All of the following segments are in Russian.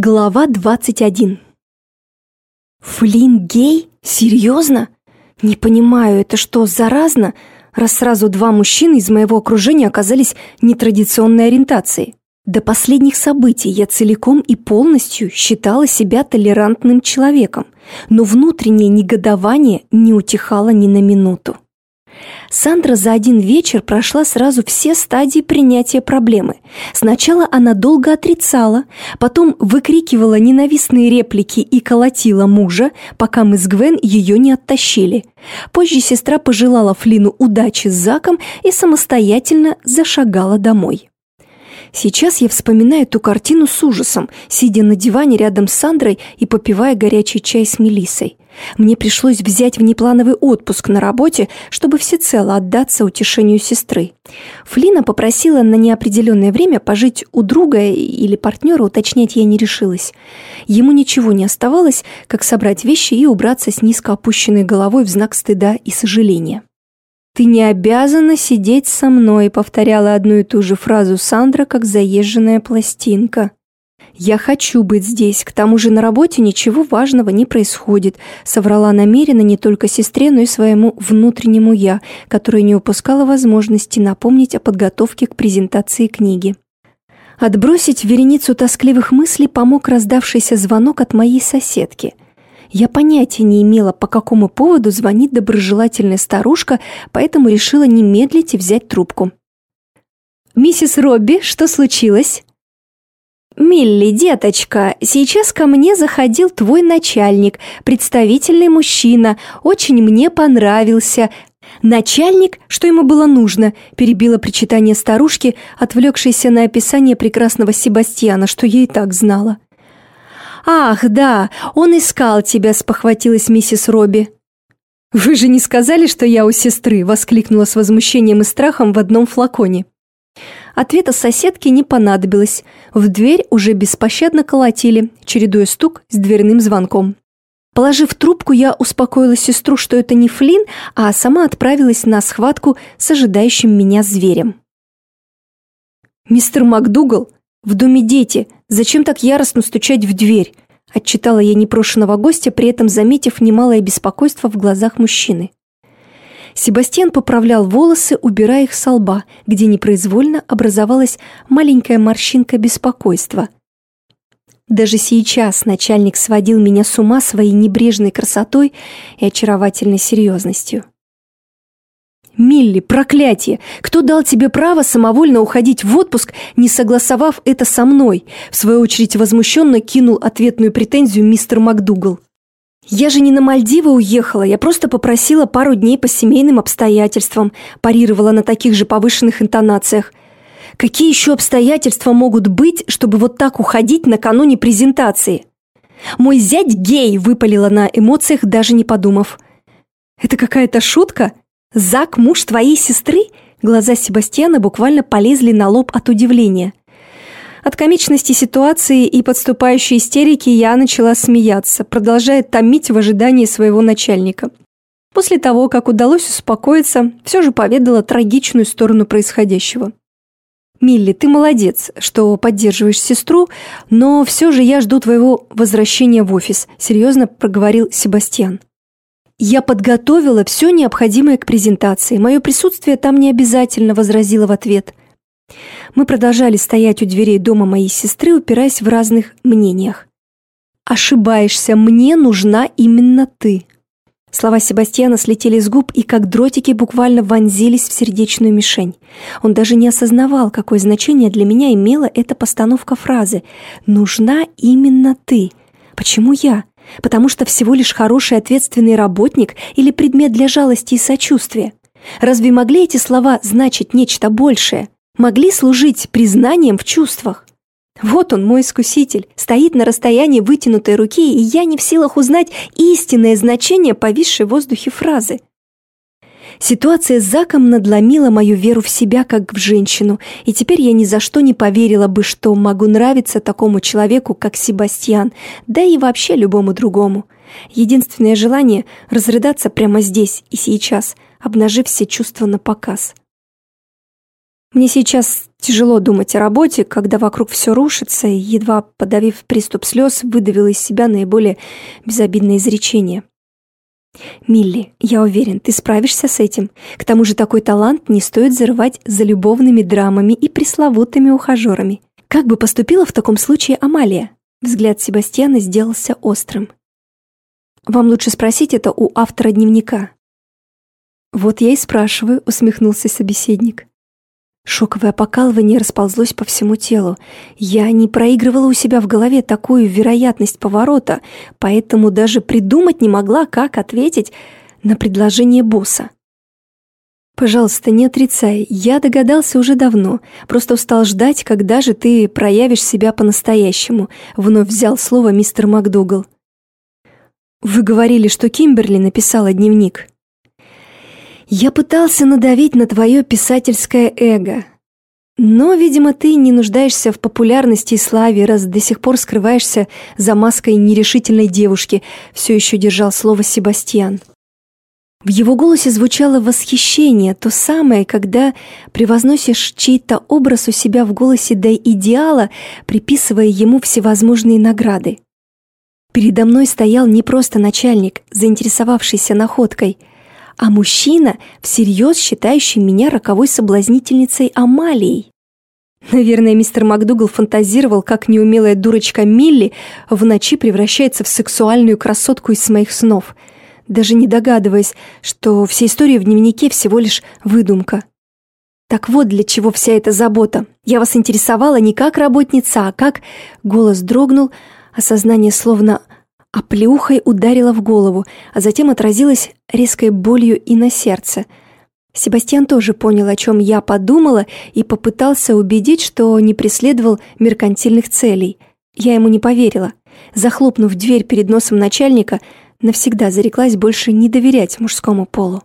Глава 21 Флин гей? Серьезно? Не понимаю, это что, заразно? Раз сразу два мужчины из моего окружения оказались нетрадиционной ориентации. До последних событий я целиком и полностью считала себя толерантным человеком, но внутреннее негодование не утихало ни на минуту. Сандра за один вечер прошла сразу все стадии принятия проблемы. Сначала она долго отрицала, потом выкрикивала ненавистные реплики и колотила мужа, пока мы с Гвен ее не оттащили. Позже сестра пожелала Флину удачи с Заком и самостоятельно зашагала домой. Сейчас я вспоминаю эту картину с ужасом, сидя на диване рядом с Сандрой и попивая горячий чай с Мелиссой. Мне пришлось взять внеплановый отпуск на работе, чтобы всецело отдаться утешению сестры. Флина попросила на неопределенное время пожить у друга или партнера, уточнять я не решилась. Ему ничего не оставалось, как собрать вещи и убраться с низко опущенной головой в знак стыда и сожаления. «Ты не обязана сидеть со мной», — повторяла одну и ту же фразу Сандра, как заезженная пластинка. «Я хочу быть здесь, к тому же на работе ничего важного не происходит», соврала намеренно не только сестре, но и своему внутреннему «я», которое не упускало возможности напомнить о подготовке к презентации книги. Отбросить вереницу тоскливых мыслей помог раздавшийся звонок от моей соседки – я понятия не имела, по какому поводу звонит доброжелательная старушка, поэтому решила не медлить и взять трубку. «Миссис Робби, что случилось?» «Милли, деточка, сейчас ко мне заходил твой начальник, представительный мужчина, очень мне понравился. Начальник, что ему было нужно?» – перебила причитание старушки, отвлекшейся на описание прекрасного Себастьяна, что я и так знала. «Ах, да, он искал тебя», – спохватилась миссис Робби. «Вы же не сказали, что я у сестры?» – воскликнула с возмущением и страхом в одном флаконе. Ответа соседки не понадобилось. В дверь уже беспощадно колотили, чередуя стук с дверным звонком. Положив трубку, я успокоила сестру, что это не Флин, а сама отправилась на схватку с ожидающим меня зверем. «Мистер МакДугал, в доме дети. Зачем так яростно стучать в дверь? Отчитала я непрошенного гостя, при этом заметив немалое беспокойство в глазах мужчины. Себастьян поправлял волосы, убирая их со лба, где непроизвольно образовалась маленькая морщинка беспокойства. Даже сейчас начальник сводил меня с ума своей небрежной красотой и очаровательной серьезностью. «Милли, проклятие! Кто дал тебе право самовольно уходить в отпуск, не согласовав это со мной?» В свою очередь возмущенно кинул ответную претензию мистер МакДугал. «Я же не на Мальдивы уехала, я просто попросила пару дней по семейным обстоятельствам», парировала на таких же повышенных интонациях. «Какие еще обстоятельства могут быть, чтобы вот так уходить накануне презентации?» «Мой зять гей», выпалила на эмоциях, даже не подумав. «Это какая-то шутка?» «Зак – муж твоей сестры?» Глаза Себастьяна буквально полезли на лоб от удивления. От комичности ситуации и подступающей истерики я начала смеяться, продолжая томить в ожидании своего начальника. После того, как удалось успокоиться, все же поведала трагичную сторону происходящего. «Милли, ты молодец, что поддерживаешь сестру, но все же я жду твоего возвращения в офис», серьезно проговорил Себастьян. «Я подготовила все необходимое к презентации. Мое присутствие там не обязательно», — возразила в ответ. Мы продолжали стоять у дверей дома моей сестры, упираясь в разных мнениях. «Ошибаешься, мне нужна именно ты». Слова Себастьяна слетели с губ и как дротики буквально вонзились в сердечную мишень. Он даже не осознавал, какое значение для меня имела эта постановка фразы «Нужна именно ты». Почему я? Потому что всего лишь хороший ответственный работник или предмет для жалости и сочувствия. Разве могли эти слова значить нечто большее? Могли служить признанием в чувствах? Вот он, мой искуситель, стоит на расстоянии вытянутой руки, и я не в силах узнать истинное значение повисшей в воздухе фразы. Ситуация с Заком надломила мою веру в себя как в женщину, и теперь я ни за что не поверила бы, что могу нравиться такому человеку, как Себастьян, да и вообще любому другому. Единственное желание — разрыдаться прямо здесь и сейчас, обнажив все чувства на показ. Мне сейчас тяжело думать о работе, когда вокруг все рушится, и, едва подавив приступ слез, выдавила из себя наиболее безобидное изречение. «Милли, я уверен, ты справишься с этим. К тому же такой талант не стоит зарывать за любовными драмами и пресловутыми ухажерами. Как бы поступила в таком случае Амалия?» Взгляд Себастьяна сделался острым. «Вам лучше спросить это у автора дневника». «Вот я и спрашиваю», — усмехнулся собеседник. Шоковое покалывание расползлось по всему телу. Я не проигрывала у себя в голове такую вероятность поворота, поэтому даже придумать не могла, как ответить на предложение босса. «Пожалуйста, не отрицай, я догадался уже давно, просто устал ждать, когда же ты проявишь себя по-настоящему», вновь взял слово мистер МакДугал. «Вы говорили, что Кимберли написала дневник». Я пытался надавить на твое писательское эго. Но, видимо, ты не нуждаешься в популярности и славе, раз до сих пор скрываешься за маской нерешительной девушки, все еще держал слово Себастьян. В его голосе звучало восхищение, то самое, когда превозносишь чей-то образ у себя в голосе до идеала, приписывая ему всевозможные награды. Передо мной стоял не просто начальник, заинтересовавшийся находкой – а мужчина, всерьез считающий меня роковой соблазнительницей Амалией. Наверное, мистер МакДугал фантазировал, как неумелая дурочка Милли в ночи превращается в сексуальную красотку из моих снов, даже не догадываясь, что вся история в дневнике всего лишь выдумка. Так вот для чего вся эта забота. Я вас интересовала не как работница, а как... Голос дрогнул, осознание словно а плюхой ударила в голову, а затем отразилась резкой болью и на сердце. Себастьян тоже понял, о чем я подумала, и попытался убедить, что не преследовал меркантильных целей. Я ему не поверила. Захлопнув дверь перед носом начальника, навсегда зареклась больше не доверять мужскому полу.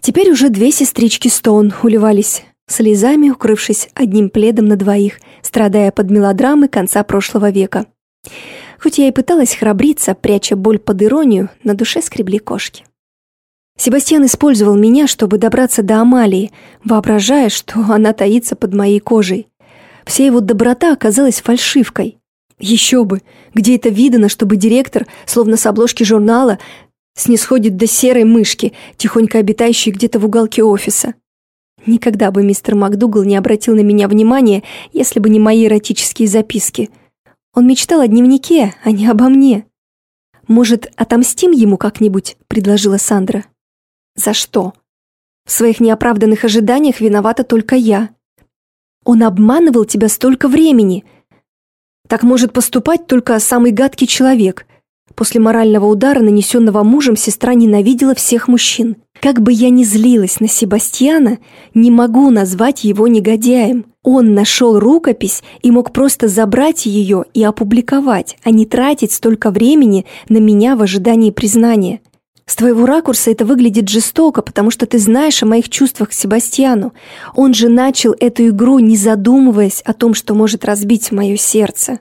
Теперь уже две сестрички Стоун уливались слезами, укрывшись одним пледом на двоих, страдая под мелодрамы конца прошлого века. Хоть я и пыталась храбриться, пряча боль под иронию, на душе скребли кошки. Себастьян использовал меня, чтобы добраться до Амалии, воображая, что она таится под моей кожей. Вся его доброта оказалась фальшивкой. Еще бы, где это видано, чтобы директор, словно с обложки журнала, снисходит до серой мышки, тихонько обитающей где-то в уголке офиса. Никогда бы мистер МакДугал не обратил на меня внимания, если бы не мои эротические записки – он мечтал о дневнике, а не обо мне. «Может, отомстим ему как-нибудь?» – предложила Сандра. «За что?» «В своих неоправданных ожиданиях виновата только я. Он обманывал тебя столько времени. Так может поступать только самый гадкий человек. После морального удара, нанесенного мужем, сестра ненавидела всех мужчин. Как бы я ни злилась на Себастьяна, не могу назвать его негодяем. Он нашел рукопись и мог просто забрать ее и опубликовать, а не тратить столько времени на меня в ожидании признания. С твоего ракурса это выглядит жестоко, потому что ты знаешь о моих чувствах к Себастьяну. Он же начал эту игру, не задумываясь о том, что может разбить мое сердце.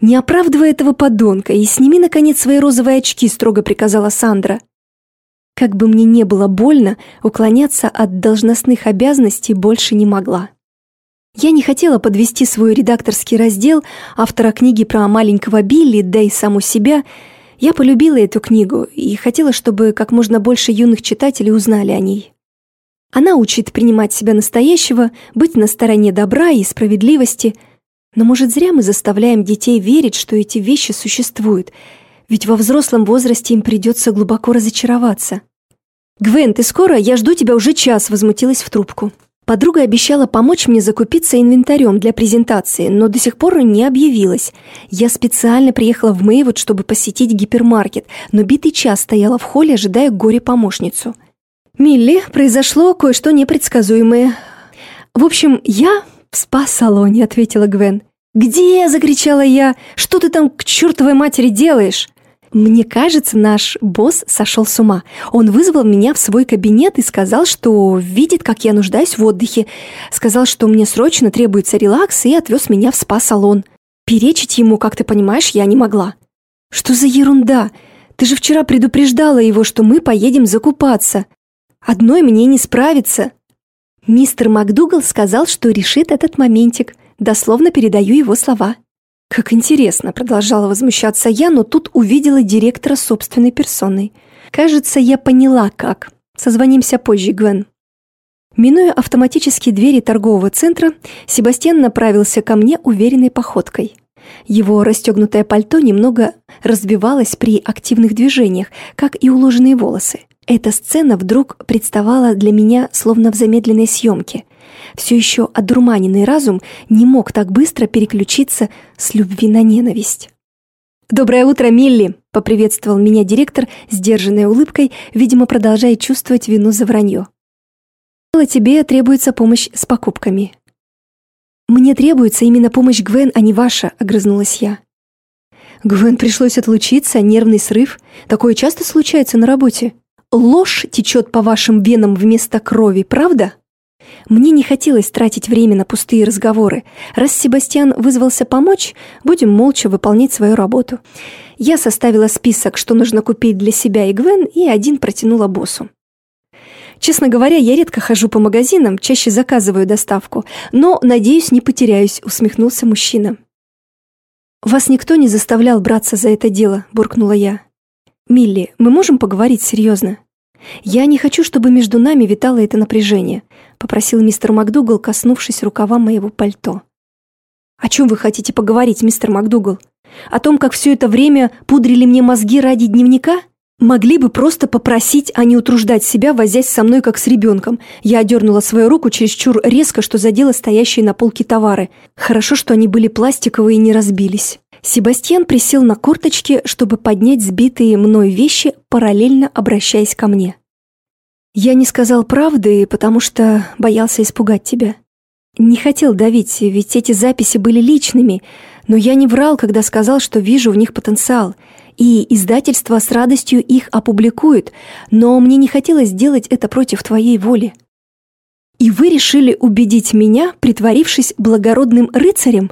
«Не оправдывай этого подонка и сними, наконец, свои розовые очки», — строго приказала Сандра. Как бы мне не было больно, уклоняться от должностных обязанностей больше не могла. Я не хотела подвести свой редакторский раздел автора книги про маленького Билли, да и саму себя. Я полюбила эту книгу и хотела, чтобы как можно больше юных читателей узнали о ней. Она учит принимать себя настоящего, быть на стороне добра и справедливости – но, может, зря мы заставляем детей верить, что эти вещи существуют, ведь во взрослом возрасте им придется глубоко разочароваться. «Гвен, ты скоро? Я жду тебя уже час», — возмутилась в трубку. Подруга обещала помочь мне закупиться инвентарем для презентации, но до сих пор не объявилась. Я специально приехала в Мэйвуд, чтобы посетить гипермаркет, но битый час стояла в холле, ожидая горе-помощницу. «Милли, произошло кое-что непредсказуемое. В общем, я в спа-салоне», — ответила Гвен. «Где?» – закричала я. «Что ты там к чертовой матери делаешь?» Мне кажется, наш босс сошел с ума. Он вызвал меня в свой кабинет и сказал, что видит, как я нуждаюсь в отдыхе. Сказал, что мне срочно требуется релакс и отвез меня в спа-салон. Перечить ему, как ты понимаешь, я не могла. Что за ерунда? Ты же вчера предупреждала его, что мы поедем закупаться. Одной мне не справиться. Мистер МакДугал сказал, что решит этот моментик. Дословно передаю его слова. «Как интересно», — продолжала возмущаться я, но тут увидела директора собственной персоной. «Кажется, я поняла, как. Созвонимся позже, Гвен». Минуя автоматические двери торгового центра, Себастьян направился ко мне уверенной походкой. Его расстегнутое пальто немного разбивалось при активных движениях, как и уложенные волосы. Эта сцена вдруг представала для меня словно в замедленной съемке. Все еще одурманенный разум не мог так быстро переключиться с любви на ненависть. «Доброе утро, Милли!» — поприветствовал меня директор, сдержанной улыбкой, видимо, продолжая чувствовать вину за вранье. «Тебе требуется помощь с покупками». «Мне требуется именно помощь Гвен, а не ваша», — огрызнулась я. «Гвен пришлось отлучиться, нервный срыв. Такое часто случается на работе. Ложь течет по вашим венам вместо крови, правда?» Мне не хотелось тратить время на пустые разговоры. Раз Себастьян вызвался помочь, будем молча выполнять свою работу. Я составила список, что нужно купить для себя и Гвен, и один протянула боссу. Честно говоря, я редко хожу по магазинам, чаще заказываю доставку, но, надеюсь, не потеряюсь, усмехнулся мужчина. «Вас никто не заставлял браться за это дело», – буркнула я. «Милли, мы можем поговорить серьезно?» «Я не хочу, чтобы между нами витало это напряжение», — попросил мистер МакДугал, коснувшись рукава моего пальто. «О чем вы хотите поговорить, мистер МакДугал? О том, как все это время пудрили мне мозги ради дневника? Могли бы просто попросить, а не утруждать себя, возясь со мной, как с ребенком. Я одернула свою руку чересчур резко, что задела стоящие на полке товары. Хорошо, что они были пластиковые и не разбились». Себастьян присел на корточки, чтобы поднять сбитые мной вещи, параллельно обращаясь ко мне. «Я не сказал правды, потому что боялся испугать тебя. Не хотел давить, ведь эти записи были личными, но я не врал, когда сказал, что вижу в них потенциал, и издательство с радостью их опубликует, но мне не хотелось делать это против твоей воли. И вы решили убедить меня, притворившись благородным рыцарем?»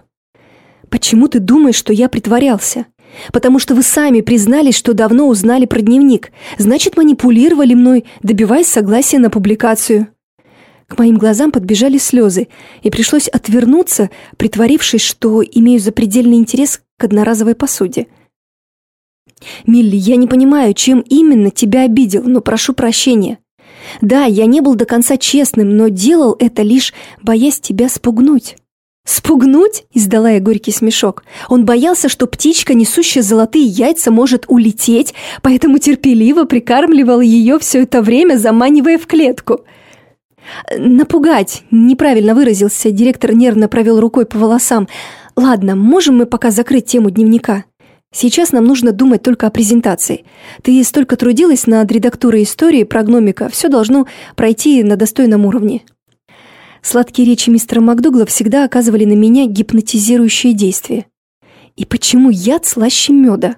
Почему ты думаешь, что я притворялся? Потому что вы сами признались, что давно узнали про дневник. Значит, манипулировали мной, добиваясь согласия на публикацию. К моим глазам подбежали слезы, и пришлось отвернуться, притворившись, что имею запредельный интерес к одноразовой посуде. «Милли, я не понимаю, чем именно тебя обидел, но прошу прощения. Да, я не был до конца честным, но делал это лишь, боясь тебя спугнуть». «Спугнуть?» – издала я горький смешок. Он боялся, что птичка, несущая золотые яйца, может улететь, поэтому терпеливо прикармливал ее все это время, заманивая в клетку. «Напугать!» – неправильно выразился, директор нервно провел рукой по волосам. «Ладно, можем мы пока закрыть тему дневника?» Сейчас нам нужно думать только о презентации. Ты столько трудилась над редактурой истории про гномика, все должно пройти на достойном уровне. Сладкие речи мистера Макдугла всегда оказывали на меня гипнотизирующее действие. И почему яд слаще меда?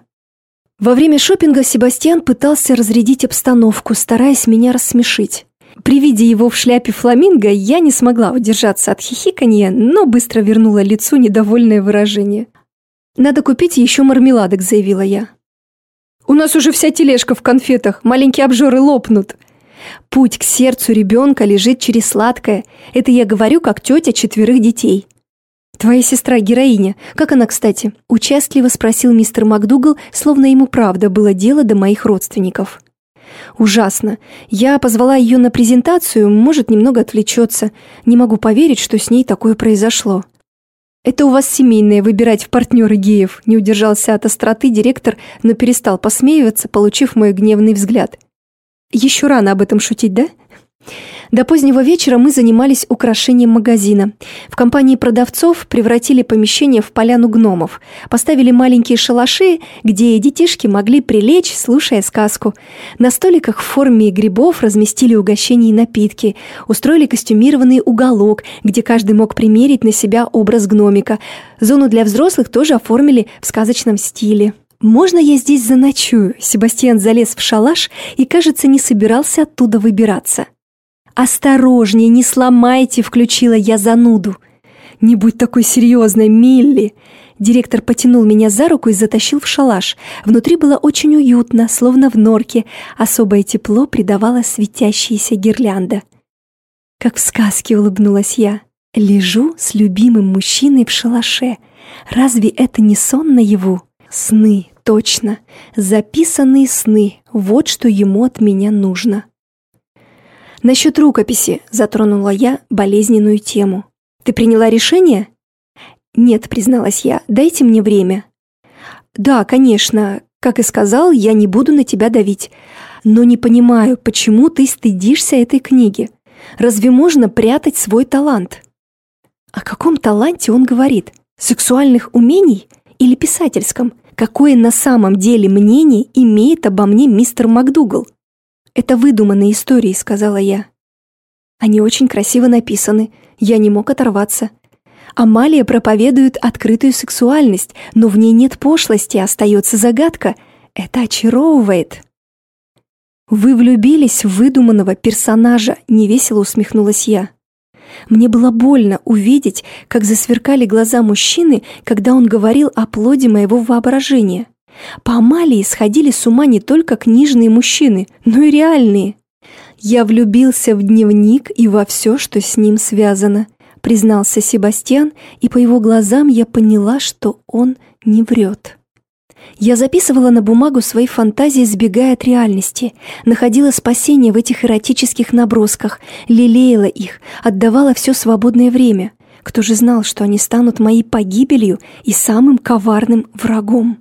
Во время шопинга Себастьян пытался разрядить обстановку, стараясь меня рассмешить. При виде его в шляпе фламинго я не смогла удержаться от хихиканья, но быстро вернула лицу недовольное выражение. «Надо купить еще мармеладок», — заявила я. «У нас уже вся тележка в конфетах, маленькие обжоры лопнут», Путь к сердцу ребенка лежит через сладкое. Это я говорю как тетя четверых детей. «Твоя сестра героиня. Как она, кстати?» – участливо спросил мистер МакДугал, словно ему правда было дело до моих родственников. «Ужасно. Я позвала ее на презентацию, может, немного отвлечется. Не могу поверить, что с ней такое произошло». «Это у вас семейное, выбирать в партнеры геев», – не удержался от остроты директор, но перестал посмеиваться, получив мой гневный взгляд – еще рано об этом шутить, да? До позднего вечера мы занимались украшением магазина. В компании продавцов превратили помещение в поляну гномов. Поставили маленькие шалаши, где детишки могли прилечь, слушая сказку. На столиках в форме грибов разместили угощения и напитки. Устроили костюмированный уголок, где каждый мог примерить на себя образ гномика. Зону для взрослых тоже оформили в сказочном стиле. «Можно я здесь заночую?» Себастьян залез в шалаш и, кажется, не собирался оттуда выбираться. «Осторожнее, не сломайте!» – включила я зануду. «Не будь такой серьезной, Милли!» Директор потянул меня за руку и затащил в шалаш. Внутри было очень уютно, словно в норке. Особое тепло придавала светящаяся гирлянда. Как в сказке улыбнулась я. Лежу с любимым мужчиной в шалаше. Разве это не сон наяву? Сны, точно. Записанные сны. Вот что ему от меня нужно. Насчет рукописи затронула я болезненную тему. Ты приняла решение? Нет, призналась я. Дайте мне время. Да, конечно. Как и сказал, я не буду на тебя давить. Но не понимаю, почему ты стыдишься этой книги. Разве можно прятать свой талант? О каком таланте он говорит? Сексуальных умений или писательском? Какое на самом деле мнение имеет обо мне мистер МакДугал? Это выдуманные истории, сказала я. Они очень красиво написаны. Я не мог оторваться. Амалия проповедует открытую сексуальность, но в ней нет пошлости, остается загадка. Это очаровывает. «Вы влюбились в выдуманного персонажа», — невесело усмехнулась я. Мне было больно увидеть, как засверкали глаза мужчины, когда он говорил о плоде моего воображения. По Амалии сходили с ума не только книжные мужчины, но и реальные. Я влюбился в дневник и во все, что с ним связано, признался Себастьян, и по его глазам я поняла, что он не врет. Я записывала на бумагу свои фантазии, сбегая от реальности, находила спасение в этих эротических набросках, лелеяла их, отдавала все свободное время. Кто же знал, что они станут моей погибелью и самым коварным врагом?